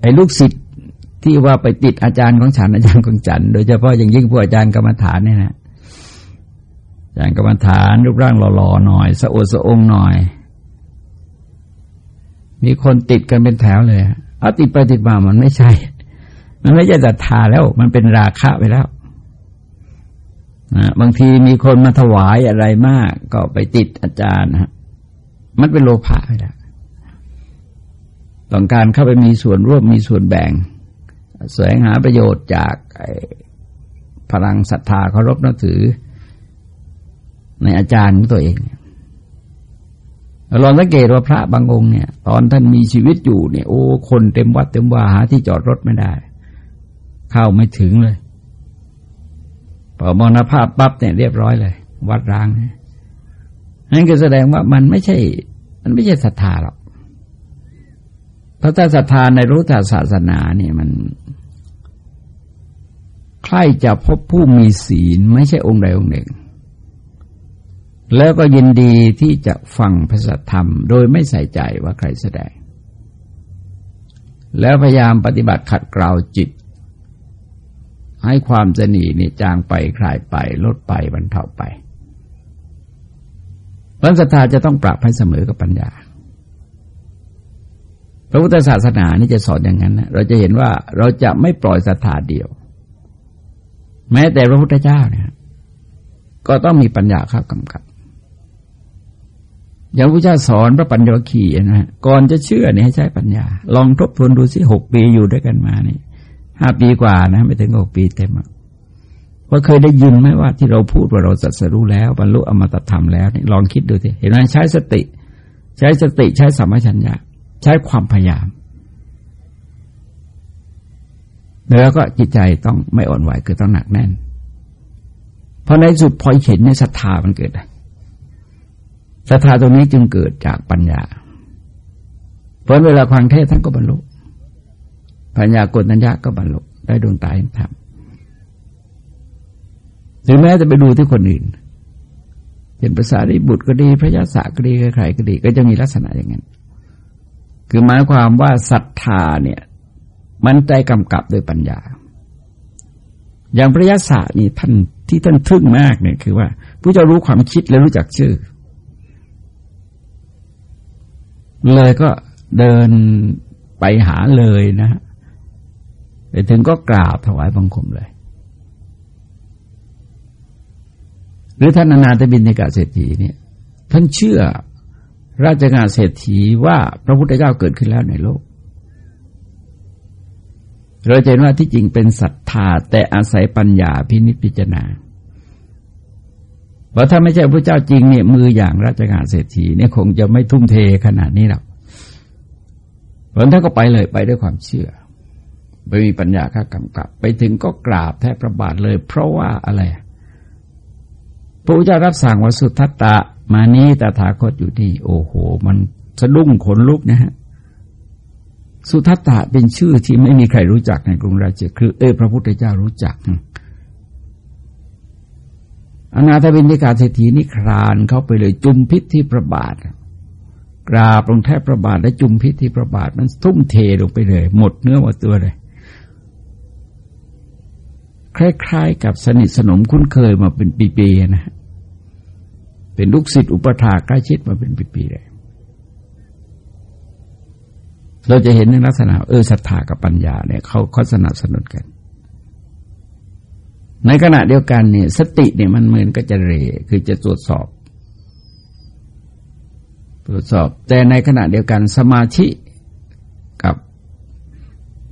ไอ้ลูกศิษย์ที่ว่าไปติดอาจารย์ของฉันอาจารย์ของฉัน โดยเฉพาะอย่างยิ่งผู้อาจารย์กรรมฐานเนี่ยนะอย่างกรรมฐานรูปร่างหล่อๆหน่อยสะอดสะองหน่อย มีคนติดกันเป็นแถวเลยเอาติดไปติดมามันไม่ใช่ มันไม่ใช่ศรัทธาแล้ว มันเป็นราคะไปแล้วนะบางทีมีคนมาถวายอะไรมาก ก็ไปติดอาจารย์นะมันเป็นโลภะไปแล้ว ต้องการเข้าไปมีส่วนร่วมมีส่วนแบ่ง แสวงหาประโยชน์จากพลังศรัทธาเคารพนับถือ ในอาจารย์ของตัวเองลองสังเกตว่าพระบางองค์เนี่ย ตอนท่านมีชีวิตอยู่เนี่ยโอ้คนเต็มวัดเต็มว่าหาที่จอดรถไม่ได้ เข้าไม่ถึงเลยพอมรณภาพปั๊บเนี่ยเรียบร้อยเลย วัดร้างนั่นก็แสดงว่ามันไม่ใช่ มันไม่ใช่ศรัทธาหรอก พราะถ้าศรัทธาในรู้จักศาสนาเนี่ยมันใครจะพบผู้มีศีลไม่ใช่องค์ใดองค์หนึ่ง แล้วก็ยินดีที่จะฟังพระสัทธรรม โดยไม่ใส่ใจว่าใครแสดง แล้วพยายามปฏิบัติขัดเกลาจิต ให้ความสนีนี่จางไปคลายไป ลดไปบรรเทาไปวันศรัทธาจะต้องปรับให้เสมอกับปัญญา พระพุทธศาสนานี่จะสอนอย่างนั้นนะเราจะเห็นว่าเราจะไม่ปล่อยศรัทธาเดียว แม้แต่พระพุทธเจ้าเนี่ยก็ต้องมีปัญญาข้ากำกับอย่างพระเจ้าสอนพระปัญญาขีนะฮะก่อนจะเชื่อเนี่ยให้ใช้ปัญญา ลองทบทวนดูสิหกปีอยู่ด้วยกันมานี่ห้าปีกว่านะ ไม่ถึงหกปีเต็มว่าเคยได้ยินไหมว่าที่เราพูดว่าเราสัสรู้แล้วบรรลุอมตะธรรมแล้วนี่ลองคิดดูสิเห็นไหมใช้สติ ใช้สติใช้สัมมาชัญญะ ใช้ความพยายาม แล้วก็จิตใจต้องไม่อ่อนไหวคือต้องหนักแน่น เพราะในสุดพอเห็นในศรัทธามันเกิดศรัทธาตรงนี้จึงเกิดจากปัญญา เพราะเวลาฟังเทศท่านก็บรรลุปัญญากฏัญญาก็บรรลุได้ดวงตาเห็นธรรมถึงแม้จะไปดูที่คนอื่นเห็นภาษาดิบุตรก็ดี พระยาศาก็ดีใครก็ดี ก็จะมีลักษณะอย่างนั้น คือหมายความว่าศรัทธาเนี่ยมันใจกำกับโดยปัญญา อย่างพระยศนี่ท่านที่ท่านทึ่งมากเนี่ยคือว่าผู้จ้ารู้ความคิดและรู้จักชื่อ เลยก็เดินไปหาเลยนะฮะไปถึงก็กราบถวายบังคมเลย หรือท่านอนาถบินในกาเศรษฐีเนี่ย ท่านเชื่อ ราชการเศรษฐีว่าพระพุทธเจ้าเกิดขึ้นแล้วในโลก เราเห็นว่าที่จริงเป็นศรัทธาแต่อาศัยปัญญาพินิจพิจารณาเพราะถ้าไม่ใช่พระเจ้าจริงเนี่ยมืออย่างราชการเศรษฐีเนี่ยคงจะไม่ทุ่มเทขนาดนี้หรอกเพราะท่านก็ไปเลยไปด้วยความเชื่อไม่มีปัญญาข้ากำกับ ไปถึงก็กราบแทบประบาทเลย เพราะว่าอะไร พระพุทธเจ้ารับสั่งว่าสุทัตตะ มานี้ตถาคตอยู่นี่โอ้โห มันสะดุ้งขนลุกนะฮะสุทัตตะเป็นชื่อที่ไม่มีใครรู้จักในกรุงราชคือ เออพระพุทธเจ้ารู้จักอนาถบินทิกาเศรษฐีนิครานเข้าไปเลยจุมพิษที่ประบาทกราบลงแทบประบาทและจุมพิษที่ประบาท มันทุ่มเทลงไปเลย หมดเนื้อหมดตัวเลยคล้ายๆ กับสนิทสนมคุ้นเคยมาเป็นปีๆนะ เป็นลูกศิษย์อุปถาใกล้ชิดมาเป็นปีๆเลยเราจะเห็นในลักษณะเออศรัทธากับปัญญาเนี่ยเขาเขาสนับสนุนกัน ในขณะเดียวกันเนี่ยสติเนี่ยมันเหมือนก็จะเรคือจะตรวจสอบ ตรวจสอบ แต่ในขณะเดียวกันสมาธิกับ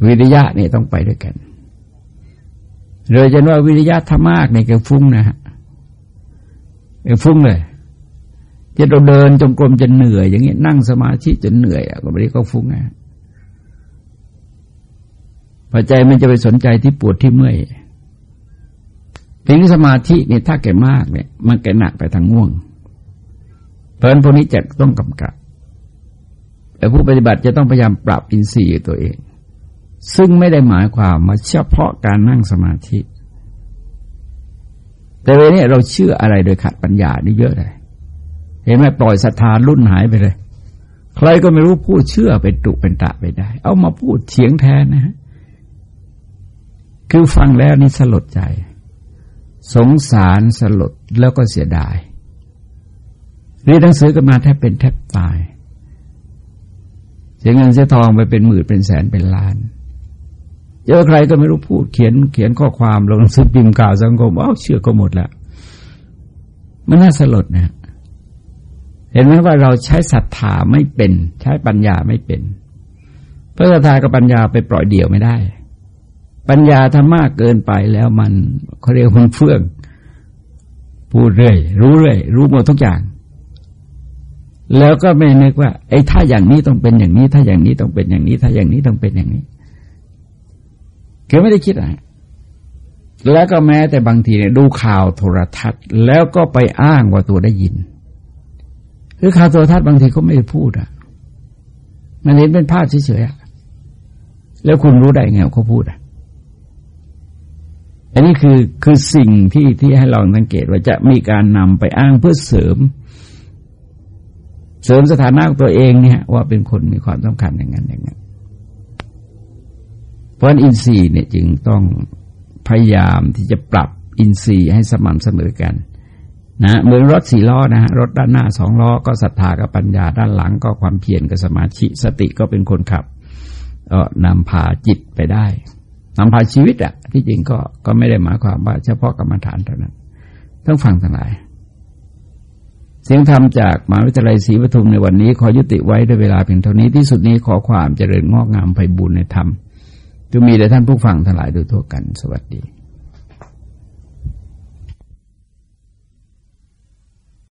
วิริยะเนี่ยต้องไปด้วยกันเลยจะว่าวิริยะธรรมากในกระฟุ้งนะฮะกฟุ้งเลย จะเราเดินจงกรมจะเหนื่อย อย่างนี้นั่งสมาธิจนเหนื่อยอะก็ไม่ได้ก็ฟุ้งไงพอใจมันจะไปสนใจที่ปวดที่เมื่อยทีนี้สมาธิเนี่ยถ้าแก่มากเนี่ย มันแก่หนักไปทางง่วง เพราะนั้นพวกนี้จะต้องกำกับแต่ผู้ปฏิบัติจะต้องพยายามปรับอินทรีย์ตัวเอง ซึ่งไม่ได้หมายความมาเฉพาะการนั่งสมาธิ แต่เวลานี้เราเชื่ออะไรโดยขัดปัญญานี่เยอะเลย เห็นไหมปล่อยศรัทธารุ่นหายไปเลย ใครก็ไม่รู้พูดเชื่อเป็นตุเป็นตะไปได้ เอามาพูดเถียงแทนนะฮะคือฟังแล้วนี่สลดใจ สงสารสลดแล้วก็เสียดายเรียนหนังสือกันมาแทบเป็นแทบตาย เสียเงินเสียทองไปเป็นหมื่นเป็นแสนเป็นล้านเจอะใครก็ไม่รู้พูดเขียนเขียนข้อความลงหนังสือพิมพ์ข่าวสังคมอ้าเชื่อก็หมดแล้ว มันน่าสลดนะ เห็นไหมว่าเราใช้ศรัทธาไม่เป็น ใช้ปัญญาไม่เป็น เพราะศรัทธากับปัญญาไปปล่อยเดี่ยวไม่ได้ ปัญญาถ้ามากเกินไปแล้วมันเขาเรียกมันเฟื่องพูดเรื่อยรู้เรื่อยรู้หมดทุกอย่าง แล้วก็ไม่นึกว่าไอ้ถ้าอย่างนี้ต้องเป็นอย่างนี้ ถ้าอย่างนี้ต้องเป็นอย่างนี้ ถ้าอย่างนี้ต้องเป็นอย่างนี้คือไม่ได้คิดอะไรแล้วก็แม้แต่บางทีเนี่ยดูข่าวโทรทัศน์ แล้วก็ไปอ้างว่าตัวได้ยิน คือข่าวโทรทัศน์บางทีเขาไม่ได้พูดอะ มันเห็นเป็นภาพเฉยๆแล้วคุณรู้ได้ไงเขาพูดอะอันนี้คือคือสิ่งที่ที่ให้เราสังเกตว่าจะมีการนำไปอ้างเพื่อเสริม เสริมสถานะของตัวเองเนี่ย ว่าเป็นคนมีความสำคัญอย่างนั้นอย่างนั้นเพราะอินทรีย์เนี่ยจึงต้องพยายามที่จะปรับอินทรีย์ให้สม่ำเสมอกัน นะเหมือนรถสี่ล้อนะฮะรถด้านหน้าสองล้อก็ศรัทธากับปัญญาด้านหลังก็ความเพียรกับสมาธิสติก็เป็นคนขับเออนำพาจิตไปได้นำพาชีวิตอะที่จริงก็ก็ไม่ได้หมายความว่าเฉพาะกรรมฐานเท่านั้นต้องฟังทั้งหลาย เสียงธรรมจากมหาวิทยาลัยศรีปทุมในวันนี้ ขอยุติไว้ด้วยเวลาเพียงเท่านี้ที่สุดนี้ขอความเจริญงอกงามไปบุญในธรรมจะมีแด่ท่านผู้ฟังทั้งหลายโดยทั่วกันสวัสดี